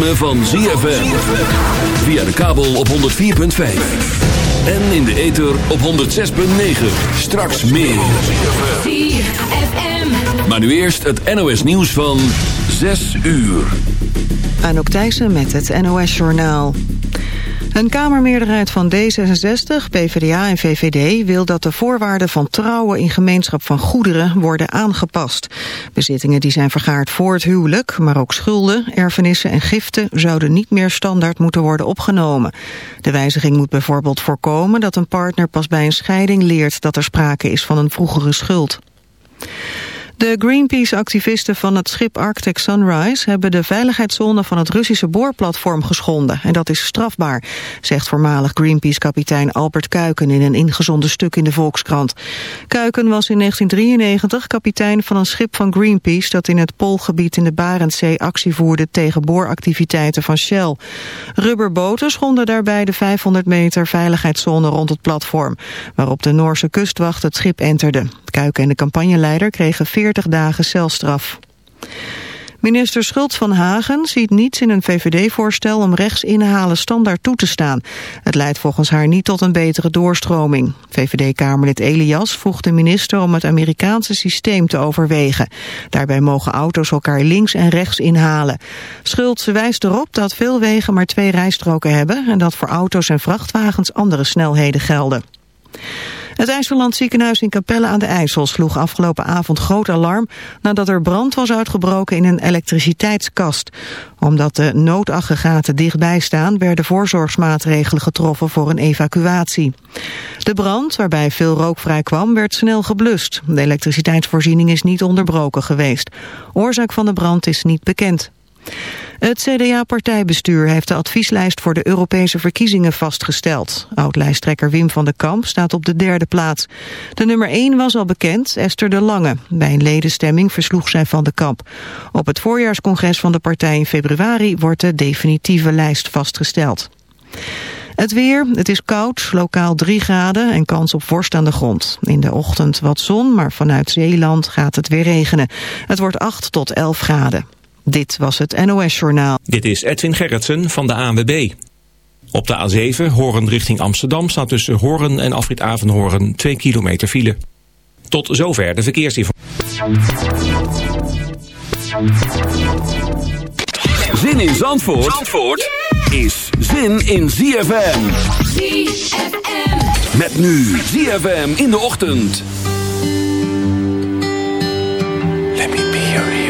ritme van ZFM. Via de kabel op 104.5. En in de ether op 106.9. Straks meer. Maar nu eerst het NOS nieuws van 6 uur. Anouk Thijssen met het NOS-journaal. Een kamermeerderheid van D66, PvdA en VVD wil dat de voorwaarden van trouwen in gemeenschap van goederen worden aangepast. Bezittingen die zijn vergaard voor het huwelijk, maar ook schulden, erfenissen en giften zouden niet meer standaard moeten worden opgenomen. De wijziging moet bijvoorbeeld voorkomen dat een partner pas bij een scheiding leert dat er sprake is van een vroegere schuld. De Greenpeace-activisten van het schip Arctic Sunrise hebben de veiligheidszone van het Russische boorplatform geschonden. En dat is strafbaar, zegt voormalig Greenpeace-kapitein Albert Kuiken in een ingezonden stuk in de Volkskrant. Kuiken was in 1993 kapitein van een schip van Greenpeace dat in het Poolgebied in de Barentszee actie voerde tegen booractiviteiten van Shell. Rubberboten schonden daarbij de 500 meter veiligheidszone rond het platform, waarop de Noorse kustwacht het schip enterde. Kuiken en de campagneleider kregen 40 dagen celstraf. Minister Schultz van Hagen ziet niets in een VVD-voorstel om rechts inhalen standaard toe te staan. Het leidt volgens haar niet tot een betere doorstroming. VVD-Kamerlid Elias vroeg de minister om het Amerikaanse systeem te overwegen. Daarbij mogen auto's elkaar links en rechts inhalen. Schultz wijst erop dat veel wegen maar twee rijstroken hebben... en dat voor auto's en vrachtwagens andere snelheden gelden. Het IJsseland ziekenhuis in Capelle aan de IJssel sloeg afgelopen avond groot alarm nadat er brand was uitgebroken in een elektriciteitskast. Omdat de noodaggregaten dichtbij staan werden voorzorgsmaatregelen getroffen voor een evacuatie. De brand, waarbij veel rook vrij kwam, werd snel geblust. De elektriciteitsvoorziening is niet onderbroken geweest. Oorzaak van de brand is niet bekend. Het CDA-partijbestuur heeft de advieslijst voor de Europese verkiezingen vastgesteld. Oud-lijsttrekker Wim van den Kamp staat op de derde plaats. De nummer 1 was al bekend, Esther de Lange. Bij een ledenstemming versloeg zij van den Kamp. Op het voorjaarscongres van de partij in februari wordt de definitieve lijst vastgesteld. Het weer, het is koud, lokaal 3 graden en kans op vorst aan de grond. In de ochtend wat zon, maar vanuit Zeeland gaat het weer regenen. Het wordt 8 tot 11 graden. Dit was het NOS Journaal. Dit is Edwin Gerritsen van de ANWB. Op de A7, Horen richting Amsterdam, staat tussen Horen en Afrit Avenhoorn 2 kilometer file. Tot zover de verkeersinformatie. Zin in Zandvoort, Zandvoort is zin in ZFM. ZFM. Met nu ZFM in de ochtend. Let me be your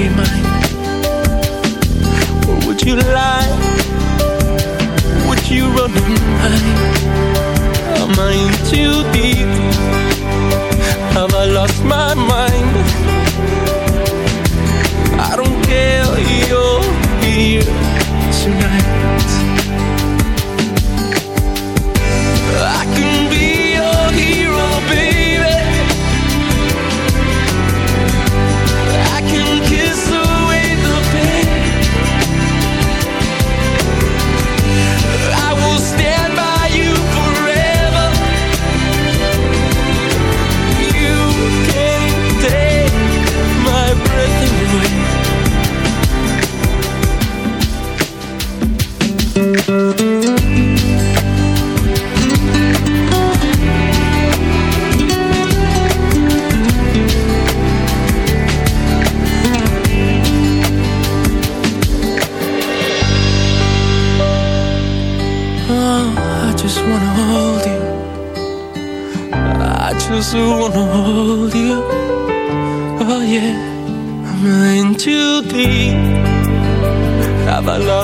Be mine? Or would you lie? Would you run and hide? Am I in too deep? Have I lost my mind? I don't care, you're here tonight.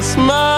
smile.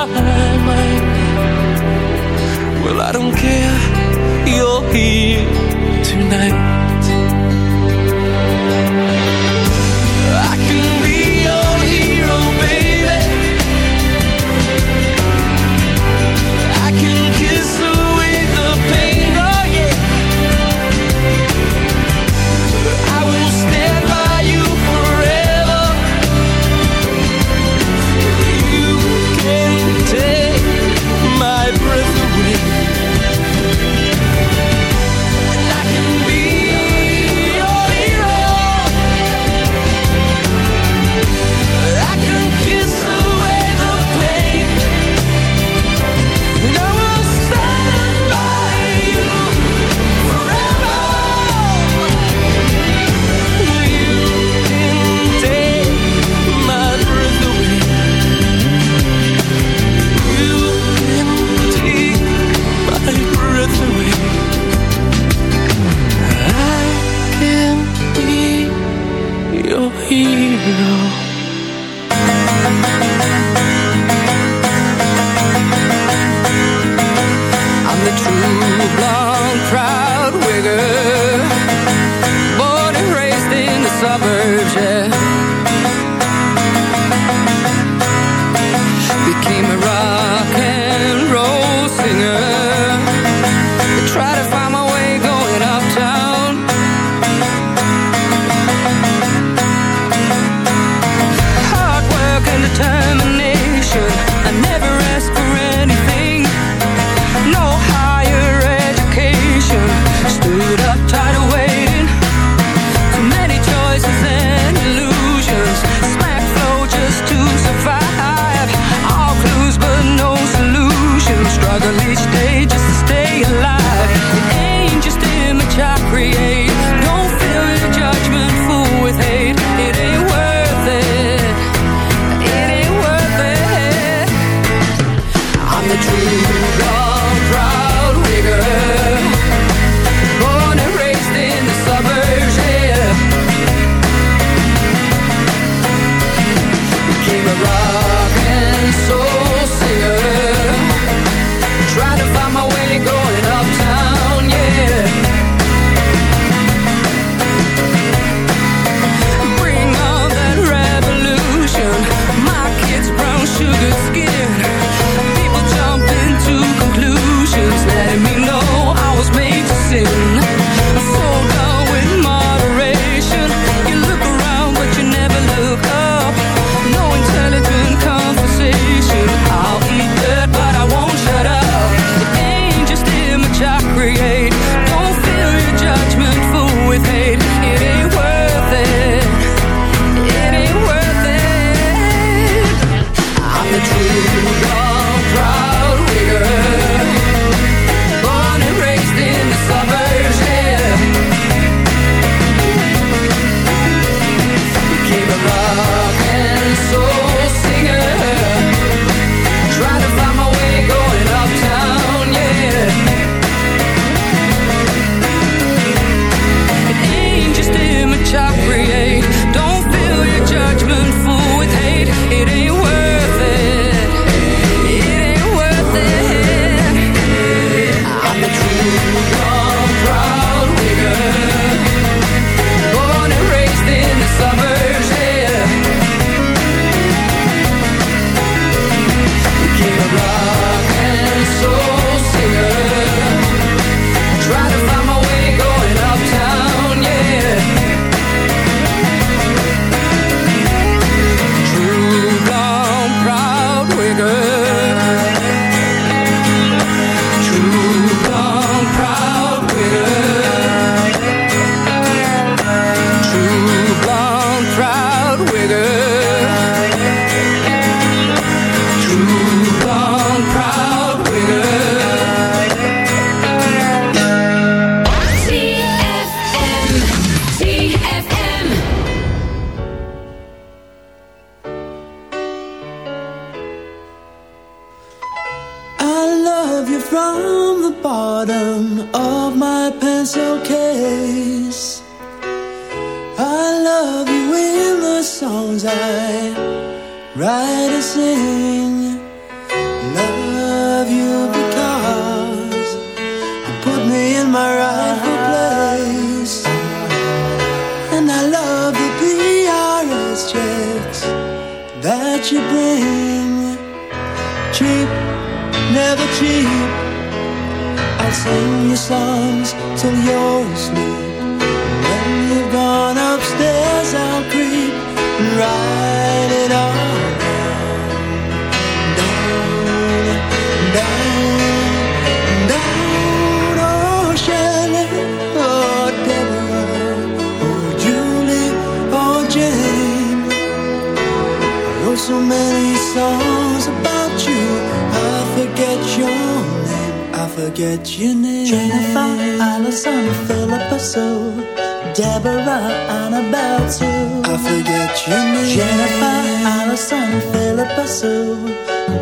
Allison, Philippa Sue,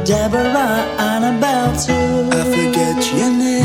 Deborah, Annabelle too. I forget your name.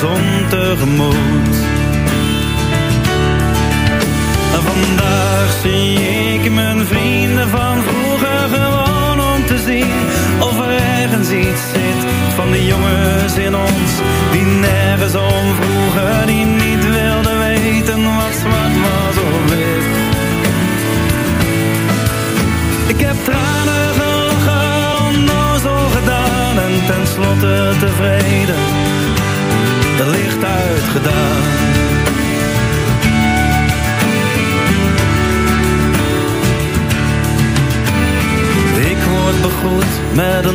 zon tegemoet.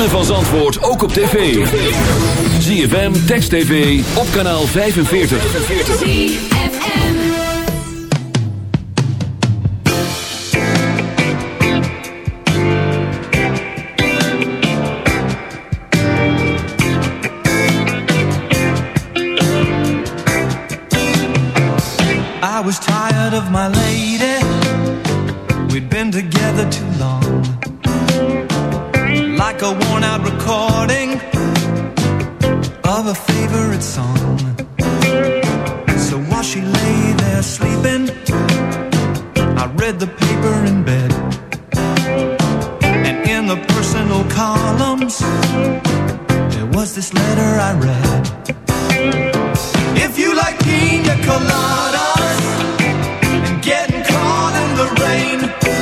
ritme van Zandvoort ook op tv. ZFM, Text TV, op kanaal 45. ZFM I was tired of my lady We'd been together too long like a worn out recording of a favorite song. So while she lay there sleeping, I read the paper in bed. And in the personal columns, there was this letter I read. If you like pina coladas and getting caught in the rain.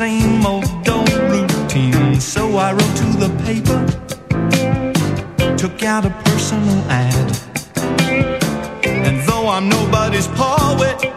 same old dull routine. So I wrote to the paper, took out a personal ad. And though I'm nobody's poet,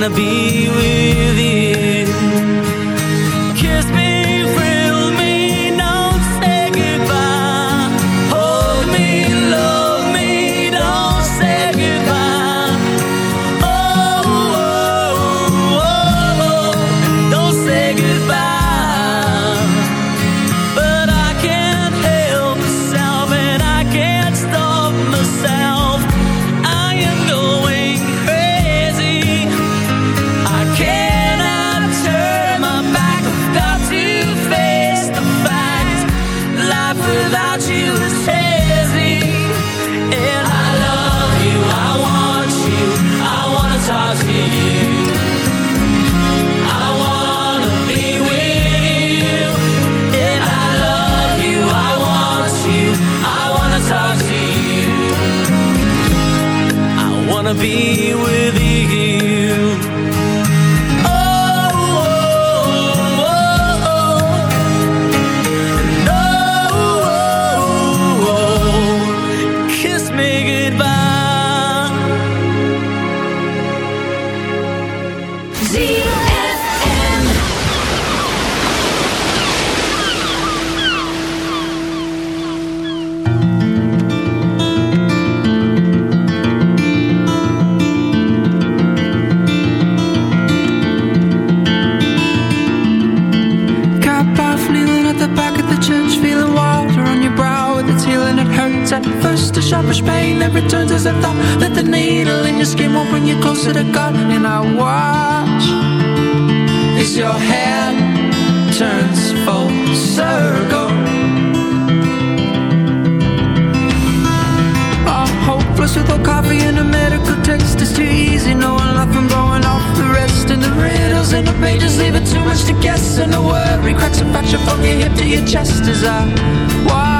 wanna be with you wanna be with sharpish pain that returns as a thought. Let the needle in your skin will bring you closer to God. And I watch as your hand turns full circle. I'm hopeless with no coffee and a medical text. It's too easy knowing life from blowing off the rest. And the riddles in the pages leave it too much to guess. And the worry cracks and fracture from your hip to your chest as I watch